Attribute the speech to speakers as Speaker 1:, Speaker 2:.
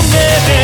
Speaker 1: come